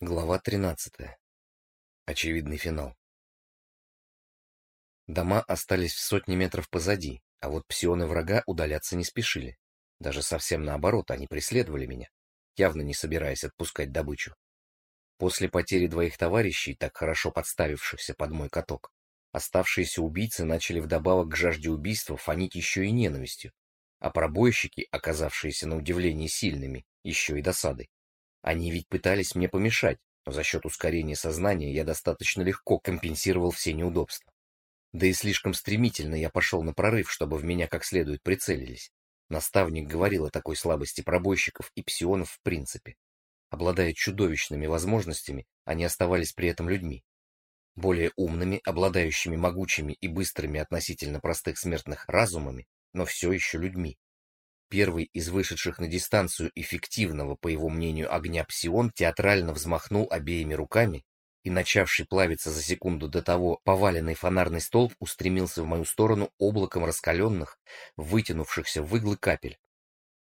Глава 13. Очевидный финал. Дома остались в сотни метров позади, а вот псионы врага удаляться не спешили. Даже совсем наоборот, они преследовали меня, явно не собираясь отпускать добычу. После потери двоих товарищей, так хорошо подставившихся под мой каток, оставшиеся убийцы начали вдобавок к жажде убийства фонить еще и ненавистью, а пробойщики, оказавшиеся на удивление сильными, еще и досадой. Они ведь пытались мне помешать, но за счет ускорения сознания я достаточно легко компенсировал все неудобства. Да и слишком стремительно я пошел на прорыв, чтобы в меня как следует прицелились. Наставник говорил о такой слабости пробойщиков и псионов в принципе. Обладая чудовищными возможностями, они оставались при этом людьми. Более умными, обладающими могучими и быстрыми относительно простых смертных разумами, но все еще людьми. Первый из вышедших на дистанцию эффективного, по его мнению, огня псион театрально взмахнул обеими руками, и начавший плавиться за секунду до того поваленный фонарный столб устремился в мою сторону облаком раскаленных, вытянувшихся в иглы капель.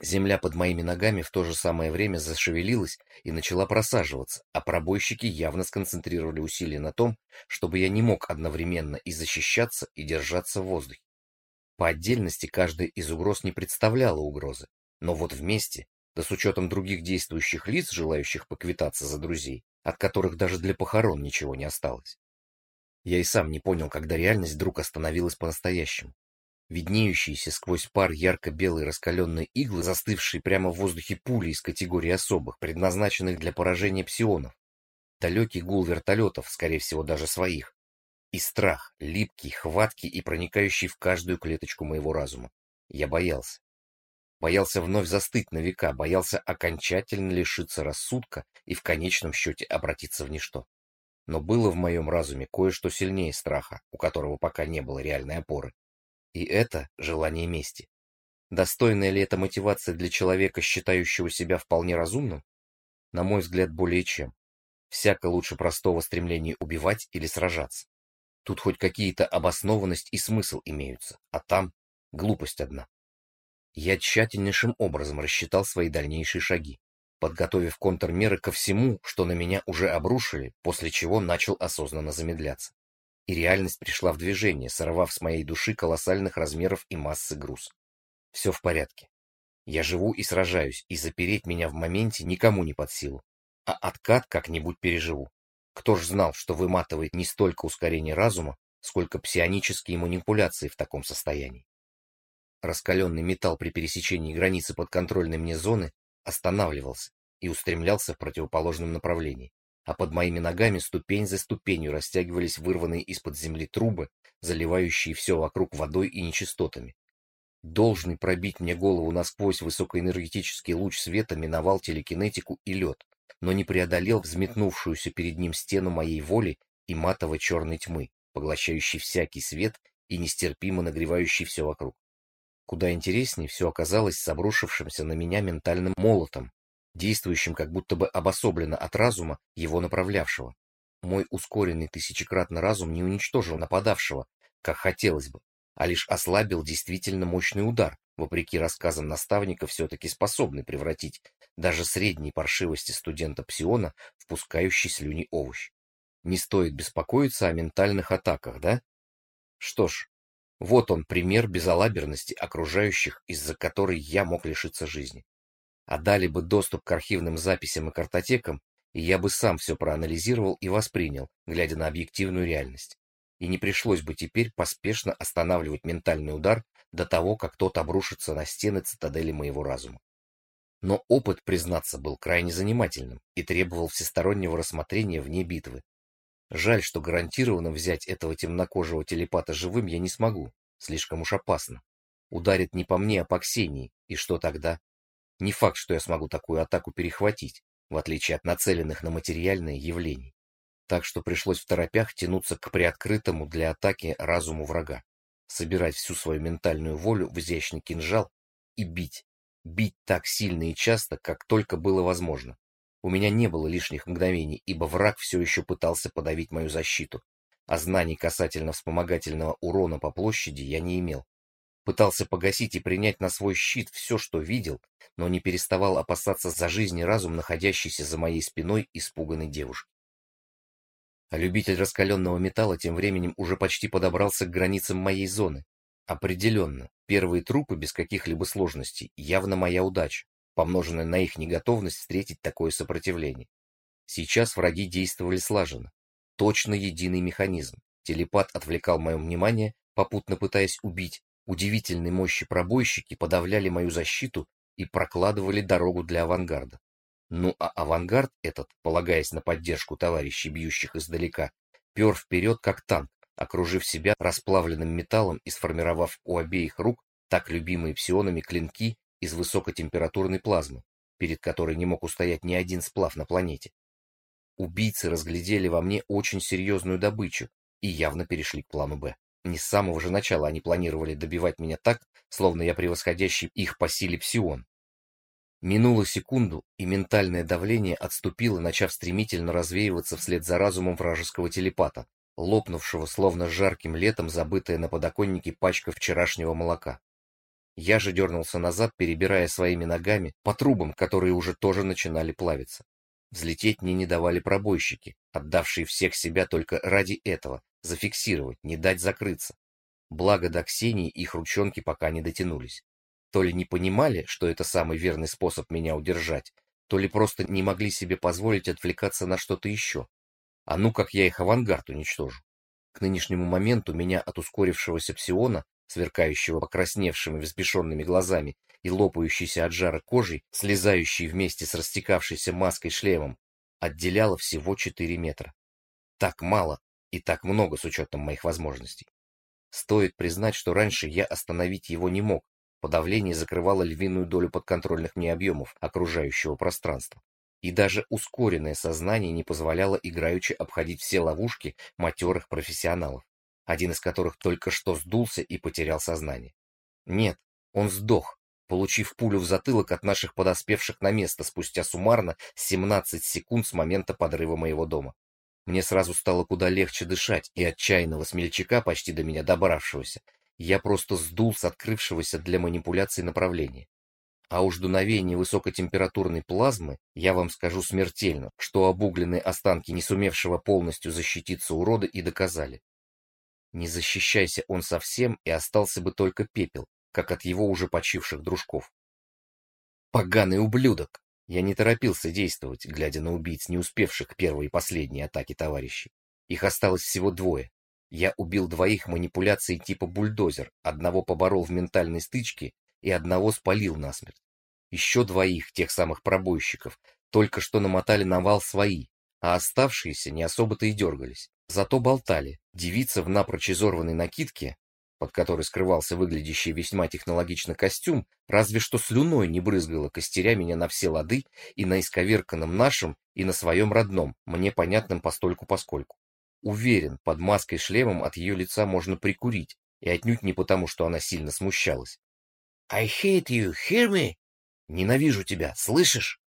Земля под моими ногами в то же самое время зашевелилась и начала просаживаться, а пробойщики явно сконцентрировали усилия на том, чтобы я не мог одновременно и защищаться, и держаться в воздухе. По отдельности каждая из угроз не представляла угрозы, но вот вместе, да с учетом других действующих лиц, желающих поквитаться за друзей, от которых даже для похорон ничего не осталось. Я и сам не понял, когда реальность вдруг остановилась по-настоящему. Виднеющиеся сквозь пар ярко-белые раскаленные иглы, застывшие прямо в воздухе пули из категории особых, предназначенных для поражения псионов. Далекий гул вертолетов, скорее всего даже своих, и страх, липкий, хваткий и проникающий в каждую клеточку моего разума. Я боялся. Боялся вновь застыть на века, боялся окончательно лишиться рассудка и в конечном счете обратиться в ничто. Но было в моем разуме кое-что сильнее страха, у которого пока не было реальной опоры. И это желание мести. Достойная ли это мотивация для человека, считающего себя вполне разумным? На мой взгляд, более чем. Всяко лучше простого стремления убивать или сражаться. Тут хоть какие-то обоснованность и смысл имеются, а там глупость одна. Я тщательнейшим образом рассчитал свои дальнейшие шаги, подготовив контрмеры ко всему, что на меня уже обрушили, после чего начал осознанно замедляться. И реальность пришла в движение, сорвав с моей души колоссальных размеров и массы груз. Все в порядке. Я живу и сражаюсь, и запереть меня в моменте никому не под силу. А откат как-нибудь переживу. Кто ж знал, что выматывает не столько ускорение разума, сколько псионические манипуляции в таком состоянии. Раскаленный металл при пересечении границы подконтрольной мне зоны останавливался и устремлялся в противоположном направлении, а под моими ногами ступень за ступенью растягивались вырванные из-под земли трубы, заливающие все вокруг водой и нечистотами. Должный пробить мне голову насквозь высокоэнергетический луч света миновал телекинетику и лед, но не преодолел взметнувшуюся перед ним стену моей воли и матово-черной тьмы, поглощающей всякий свет и нестерпимо нагревающей все вокруг. Куда интереснее все оказалось с обрушившимся на меня ментальным молотом, действующим как будто бы обособленно от разума, его направлявшего. Мой ускоренный тысячекратно разум не уничтожил нападавшего, как хотелось бы, а лишь ослабил действительно мощный удар, вопреки рассказам наставника, все-таки способный превратить даже средней паршивости студента псиона в пускающий слюни овощ. Не стоит беспокоиться о ментальных атаках, да? Что ж, вот он пример безалаберности окружающих, из-за которой я мог лишиться жизни. А дали бы доступ к архивным записям и картотекам, и я бы сам все проанализировал и воспринял, глядя на объективную реальность и не пришлось бы теперь поспешно останавливать ментальный удар до того, как тот обрушится на стены цитадели моего разума. Но опыт, признаться, был крайне занимательным и требовал всестороннего рассмотрения вне битвы. Жаль, что гарантированно взять этого темнокожего телепата живым я не смогу, слишком уж опасно. Ударит не по мне, а по Ксении, и что тогда? Не факт, что я смогу такую атаку перехватить, в отличие от нацеленных на материальные явлений так что пришлось в торопях тянуться к приоткрытому для атаки разуму врага, собирать всю свою ментальную волю в изящный кинжал и бить. Бить так сильно и часто, как только было возможно. У меня не было лишних мгновений, ибо враг все еще пытался подавить мою защиту, а знаний касательно вспомогательного урона по площади я не имел. пытался погасить и принять на свой щит все, что видел, но не переставал опасаться за жизнь и разум находящейся за моей спиной испуганной девушки. А любитель раскаленного металла тем временем уже почти подобрался к границам моей зоны. Определенно, первые трупы без каких-либо сложностей явно моя удача, помноженная на их неготовность встретить такое сопротивление. Сейчас враги действовали слаженно. Точно единый механизм. Телепат отвлекал мое внимание, попутно пытаясь убить, Удивительной мощи пробойщики подавляли мою защиту и прокладывали дорогу для авангарда. Ну а авангард этот, полагаясь на поддержку товарищей, бьющих издалека, пер вперед как танк, окружив себя расплавленным металлом и сформировав у обеих рук так любимые псионами клинки из высокотемпературной плазмы, перед которой не мог устоять ни один сплав на планете. Убийцы разглядели во мне очень серьезную добычу и явно перешли к плану «Б». Не с самого же начала они планировали добивать меня так, словно я превосходящий их по силе псион. Минула секунду, и ментальное давление отступило, начав стремительно развеиваться вслед за разумом вражеского телепата, лопнувшего, словно жарким летом забытая на подоконнике пачка вчерашнего молока. Я же дернулся назад, перебирая своими ногами по трубам, которые уже тоже начинали плавиться. Взлететь мне не давали пробойщики, отдавшие всех себя только ради этого, зафиксировать, не дать закрыться. Благо до Ксении их ручонки пока не дотянулись. То ли не понимали, что это самый верный способ меня удержать, то ли просто не могли себе позволить отвлекаться на что-то еще. А ну как я их авангард уничтожу. К нынешнему моменту меня от ускорившегося псиона, сверкающего покрасневшими взбешенными глазами и лопающейся от жара кожей, слезающей вместе с растекавшейся маской шлемом, отделяло всего 4 метра. Так мало, и так много с учетом моих возможностей. Стоит признать, что раньше я остановить его не мог, подавление закрывало львиную долю подконтрольных мне объемов окружающего пространства. И даже ускоренное сознание не позволяло играючи обходить все ловушки матерых профессионалов, один из которых только что сдулся и потерял сознание. Нет, он сдох, получив пулю в затылок от наших подоспевших на место спустя суммарно 17 секунд с момента подрыва моего дома. Мне сразу стало куда легче дышать, и отчаянного смельчака, почти до меня добравшегося, я просто сдул с открывшегося для манипуляций направления. А уж дуновение высокотемпературной плазмы, я вам скажу смертельно, что обугленные останки не сумевшего полностью защититься урода и доказали. Не защищайся он совсем, и остался бы только пепел, как от его уже почивших дружков. Поганый ублюдок! Я не торопился действовать, глядя на убийц, не успевших первой и последней атаки товарищей. Их осталось всего двое. Я убил двоих манипуляцией типа бульдозер, одного поборол в ментальной стычке и одного спалил насмерть. Еще двоих, тех самых пробойщиков, только что намотали на вал свои, а оставшиеся не особо-то и дергались. Зато болтали. Девица в напрочь изорванной накидке под которой скрывался выглядящий весьма технологично костюм, разве что слюной не брызгала, костеря меня на все лады и на исковерканном нашем, и на своем родном, мне понятном постольку-поскольку. Уверен, под маской-шлемом от ее лица можно прикурить, и отнюдь не потому, что она сильно смущалась. «I hate you, hear me?» «Ненавижу тебя, слышишь?»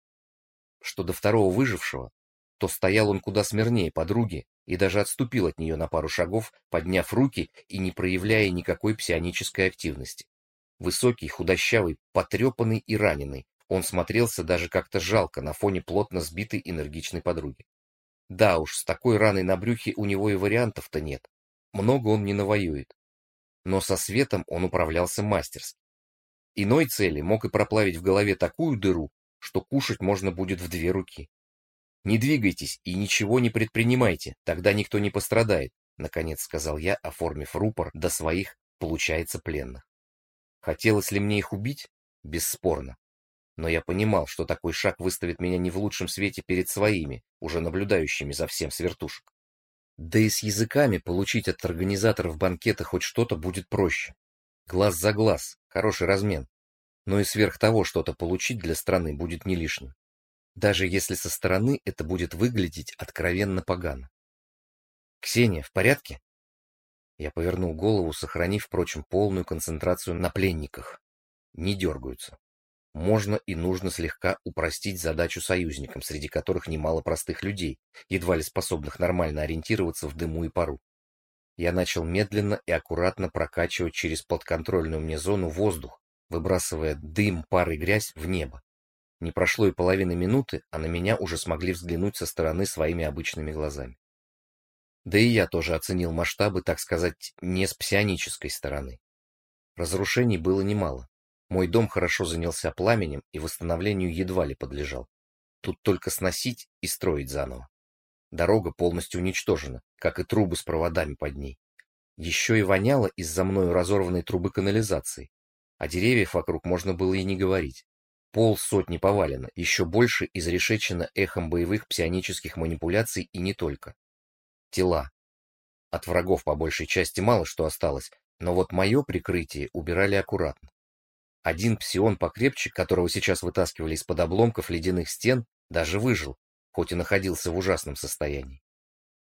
Что до второго выжившего, то стоял он куда смирнее подруги, и даже отступил от нее на пару шагов, подняв руки и не проявляя никакой псионической активности. Высокий, худощавый, потрепанный и раненый, он смотрелся даже как-то жалко на фоне плотно сбитой энергичной подруги. Да уж, с такой раной на брюхе у него и вариантов-то нет. Много он не навоюет. Но со светом он управлялся мастерски. Иной цели мог и проплавить в голове такую дыру, что кушать можно будет в две руки. Не двигайтесь и ничего не предпринимайте, тогда никто не пострадает, наконец сказал я, оформив рупор до своих, получается, пленных. Хотелось ли мне их убить? Бесспорно. Но я понимал, что такой шаг выставит меня не в лучшем свете перед своими, уже наблюдающими за всем с вертушек. Да и с языками получить от организаторов банкета хоть что-то будет проще. Глаз за глаз, хороший размен. Но и сверх того что-то получить для страны будет не лишним даже если со стороны это будет выглядеть откровенно погано. «Ксения, в порядке?» Я повернул голову, сохранив, впрочем, полную концентрацию на пленниках. Не дергаются. Можно и нужно слегка упростить задачу союзникам, среди которых немало простых людей, едва ли способных нормально ориентироваться в дыму и пару. я начал медленно и аккуратно прокачивать через подконтрольную мне зону воздух, выбрасывая дым, пар и грязь в небо. Не прошло и половины минуты, а на меня уже смогли взглянуть со стороны своими обычными глазами. Да и я тоже оценил масштабы, так сказать, не с псионической стороны. Разрушений было немало. Мой дом хорошо занялся пламенем и восстановлению едва ли подлежал. Тут только сносить и строить заново. Дорога полностью уничтожена, как и трубы с проводами под ней. Еще и воняло из-за мною разорванной трубы канализации. О деревьях вокруг можно было и не говорить. Пол сотни повалено, еще больше изрешечено эхом боевых псионических манипуляций и не только. Тела. От врагов по большей части мало что осталось, но вот мое прикрытие убирали аккуратно. Один псион покрепче, которого сейчас вытаскивали из-под обломков ледяных стен, даже выжил, хоть и находился в ужасном состоянии.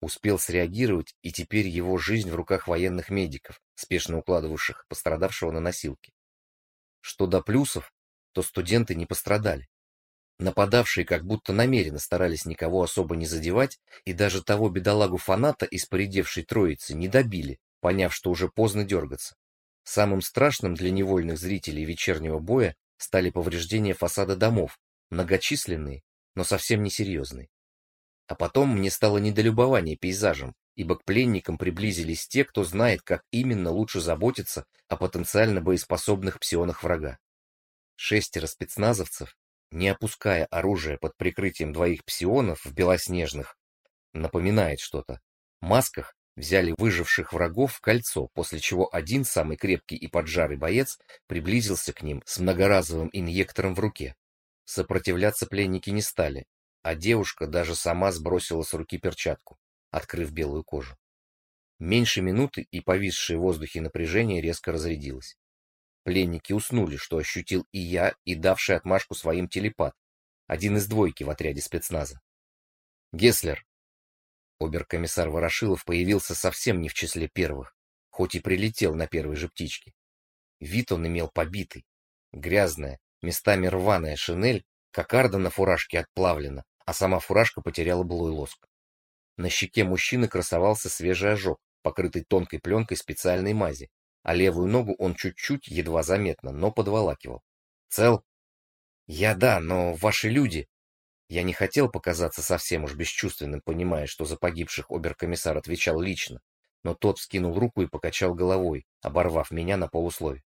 Успел среагировать, и теперь его жизнь в руках военных медиков, спешно укладывавших пострадавшего на носилки. Что до плюсов, то студенты не пострадали. Нападавшие как будто намеренно старались никого особо не задевать, и даже того бедолагу-фаната из поредевшей троицы не добили, поняв, что уже поздно дергаться. Самым страшным для невольных зрителей вечернего боя стали повреждения фасада домов, многочисленные, но совсем не серьезные. А потом мне стало недолюбование пейзажем, ибо к пленникам приблизились те, кто знает, как именно лучше заботиться о потенциально боеспособных псионах врага. Шестеро спецназовцев, не опуская оружие под прикрытием двоих псионов в белоснежных, напоминает что-то, масках взяли выживших врагов в кольцо, после чего один, самый крепкий и поджарый боец, приблизился к ним с многоразовым инъектором в руке. Сопротивляться пленники не стали, а девушка даже сама сбросила с руки перчатку, открыв белую кожу. Меньше минуты, и повисшее в воздухе напряжение резко разрядилось. Пленники уснули, что ощутил и я, и давший отмашку своим телепат, один из двойки в отряде спецназа. «Гесслер!» Оберкомиссар Ворошилов появился совсем не в числе первых, хоть и прилетел на первой же птичке. Вид он имел побитый, грязная, местами рваная шинель, кокарда на фуражке отплавлена, а сама фуражка потеряла былой лоск. На щеке мужчины красовался свежий ожог, покрытый тонкой пленкой специальной мази, а левую ногу он чуть-чуть, едва заметно, но подволакивал. Цел? Я да, но ваши люди... Я не хотел показаться совсем уж бесчувственным, понимая, что за погибших оберкомиссар отвечал лично, но тот вскинул руку и покачал головой, оборвав меня на полуслове.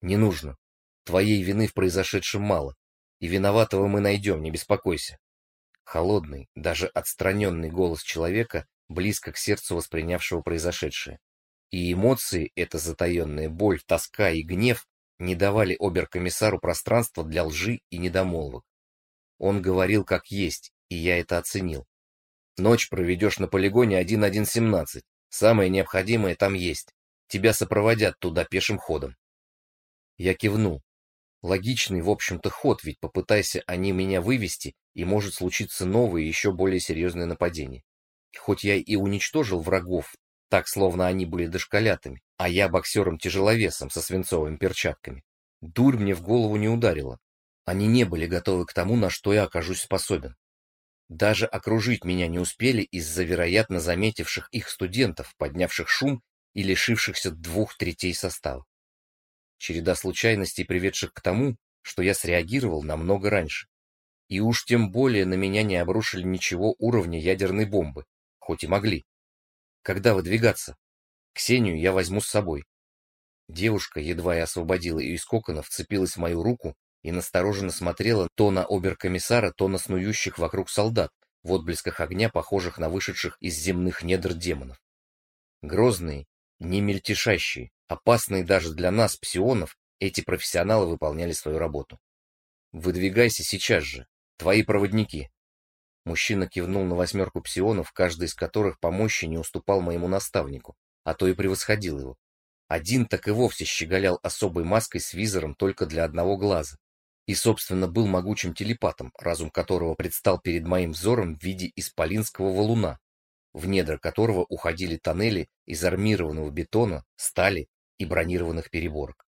«Не нужно. Твоей вины в произошедшем мало, и виноватого мы найдем, не беспокойся». Холодный, даже отстраненный голос человека, близко к сердцу воспринявшего произошедшее. И эмоции, эта затаенная боль, тоска и гнев, не давали оберкомиссару пространства для лжи и недомолвок. Он говорил как есть, и я это оценил. Ночь проведешь на полигоне 1117. Самое необходимое там есть. Тебя сопроводят туда пешим ходом. Я кивнул. Логичный, в общем-то, ход, ведь попытайся они меня вывести, и может случиться новое, еще более серьезное нападение. Хоть я и уничтожил врагов так, словно они были дошколятами, а я боксером-тяжеловесом со свинцовыми перчатками. Дурь мне в голову не ударила. Они не были готовы к тому, на что я окажусь способен. Даже окружить меня не успели из-за вероятно заметивших их студентов, поднявших шум и лишившихся двух третей состава. Череда случайностей, приведших к тому, что я среагировал намного раньше. И уж тем более на меня не обрушили ничего уровня ядерной бомбы, хоть и могли. Когда выдвигаться? Ксению я возьму с собой. Девушка, едва я освободила ее из кокона, вцепилась в мою руку и настороженно смотрела то на оберкомиссара, то на снующих вокруг солдат, в отблесках огня, похожих на вышедших из земных недр демонов. Грозные, не мельтешащие, опасные даже для нас, псионов, эти профессионалы выполняли свою работу. Выдвигайся сейчас же, твои проводники. Мужчина кивнул на восьмерку псионов, каждый из которых по мощи не уступал моему наставнику, а то и превосходил его. Один так и вовсе щеголял особой маской с визором только для одного глаза. И, собственно, был могучим телепатом, разум которого предстал перед моим взором в виде исполинского валуна, в недра которого уходили тоннели из армированного бетона, стали и бронированных переборок.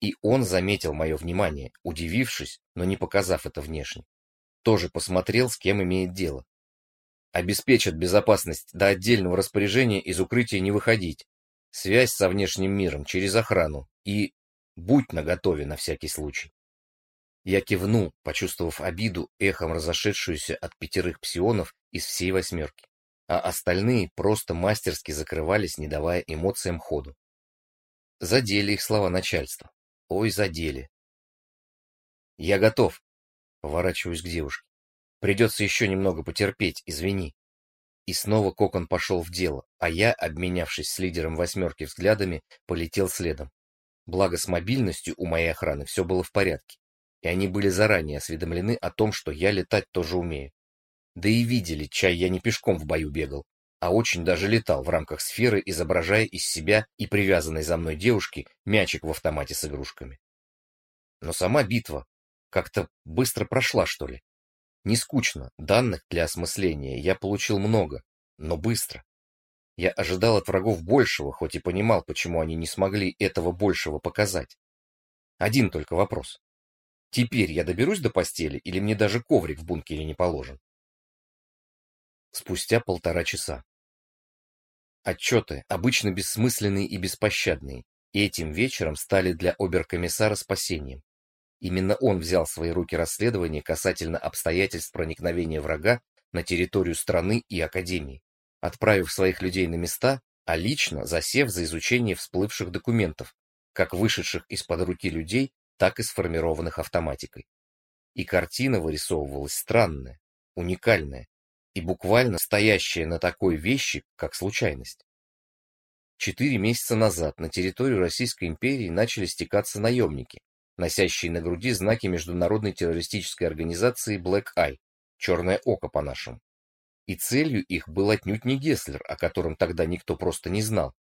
И он заметил мое внимание, удивившись, но не показав это внешне тоже посмотрел, с кем имеет дело. Обеспечат безопасность до отдельного распоряжения из укрытия не выходить. Связь со внешним миром через охрану. И будь наготове на всякий случай. Я кивнул, почувствовав обиду, эхом разошедшуюся от пятерых псионов из всей восьмерки, а остальные просто мастерски закрывались, не давая эмоциям ходу. Задели их слова начальства. Ой, задели. Я готов. Поворачиваюсь к девушке. Придется еще немного потерпеть, извини. И снова Кокон пошел в дело, а я, обменявшись с лидером восьмерки взглядами, полетел следом. Благо с мобильностью у моей охраны все было в порядке и они были заранее осведомлены о том, что я летать тоже умею. Да и видели, чай я не пешком в бою бегал, а очень даже летал в рамках сферы, изображая из себя и привязанной за мной девушки мячик в автомате с игрушками. Но сама битва как-то быстро прошла, что ли. Не скучно, данных для осмысления я получил много, но быстро. Я ожидал от врагов большего, хоть и понимал, почему они не смогли этого большего показать. Один только вопрос. Теперь я доберусь до постели или мне даже коврик в бункере не положен? Спустя полтора часа. Отчеты, обычно бессмысленные и беспощадные, и этим вечером стали для оберкомиссара спасением. Именно он взял в свои руки расследование касательно обстоятельств проникновения врага на территорию страны и Академии, отправив своих людей на места, а лично засев за изучение всплывших документов, как вышедших из-под руки людей, так и сформированных автоматикой. И картина вырисовывалась странная, уникальная и буквально стоящая на такой вещи, как случайность. Четыре месяца назад на территорию Российской империи начали стекаться наемники, носящие на груди знаки международной террористической организации Black Eye, черное око по-нашему. И целью их был отнюдь не Гесслер, о котором тогда никто просто не знал,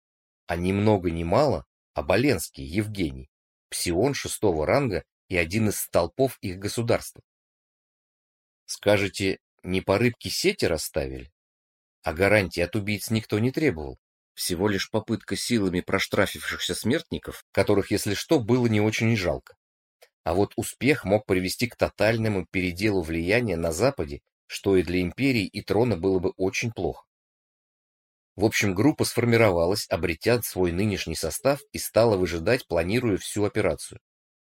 а ни много ни мало, а Боленский Евгений, псион шестого ранга и один из столпов их государства. Скажете, не по рыбке сети расставили? А гарантии от убийц никто не требовал. Всего лишь попытка силами проштрафившихся смертников, которых, если что, было не очень жалко. А вот успех мог привести к тотальному переделу влияния на Западе, что и для империи и трона было бы очень плохо. В общем, группа сформировалась, обретя свой нынешний состав и стала выжидать, планируя всю операцию.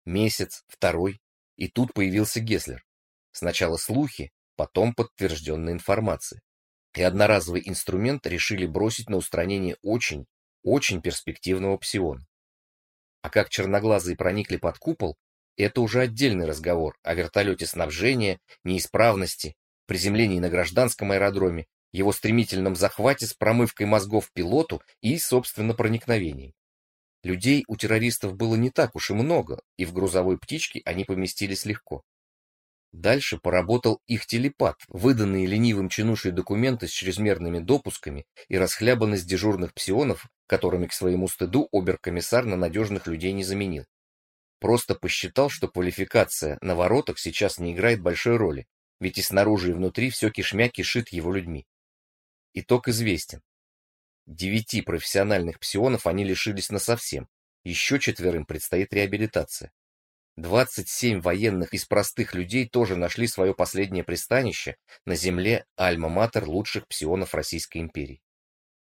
Месяц, второй, и тут появился Геслер. Сначала слухи, потом подтвержденная информация. И одноразовый инструмент решили бросить на устранение очень, очень перспективного псиона. А как черноглазые проникли под купол, это уже отдельный разговор о вертолете снабжения, неисправности, приземлении на гражданском аэродроме его стремительном захвате с промывкой мозгов пилоту и, собственно, проникновением. Людей у террористов было не так уж и много, и в грузовой птичке они поместились легко. Дальше поработал их телепат, выданные ленивым чинушей документы с чрезмерными допусками и расхлябанность дежурных псионов, которыми к своему стыду оберкомиссар на надежных людей не заменил. Просто посчитал, что квалификация на воротах сейчас не играет большой роли, ведь и снаружи и внутри все кишмя кишит его людьми. Итог известен. Девяти профессиональных псионов они лишились насовсем. Еще четверым предстоит реабилитация. 27 военных из простых людей тоже нашли свое последнее пристанище на земле альма-матер лучших псионов Российской империи.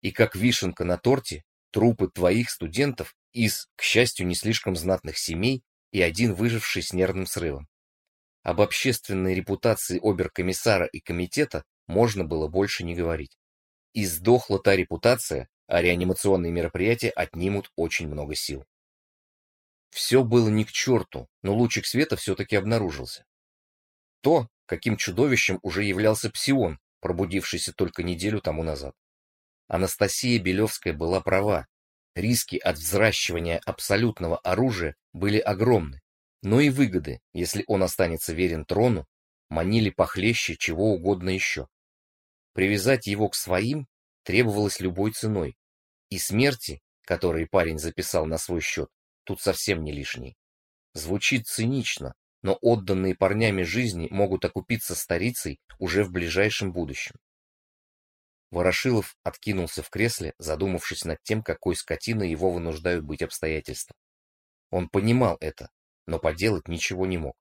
И как вишенка на торте, трупы твоих студентов из, к счастью, не слишком знатных семей и один выживший с нервным срывом. Об общественной репутации оберкомиссара и комитета можно было больше не говорить. И сдохла та репутация, а реанимационные мероприятия отнимут очень много сил. Все было не к черту, но лучик света все-таки обнаружился. То, каким чудовищем уже являлся Псион, пробудившийся только неделю тому назад. Анастасия Белевская была права. Риски от взращивания абсолютного оружия были огромны, но и выгоды, если он останется верен трону, манили похлеще чего угодно еще. Привязать его к своим требовалось любой ценой. И смерти, которые парень записал на свой счет, тут совсем не лишние. Звучит цинично, но отданные парнями жизни могут окупиться старицей уже в ближайшем будущем. Ворошилов откинулся в кресле, задумавшись над тем, какой скотиной его вынуждают быть обстоятельства. Он понимал это, но поделать ничего не мог.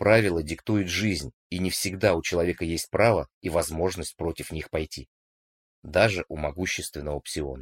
Правила диктует жизнь, и не всегда у человека есть право и возможность против них пойти. Даже у могущественного псиона.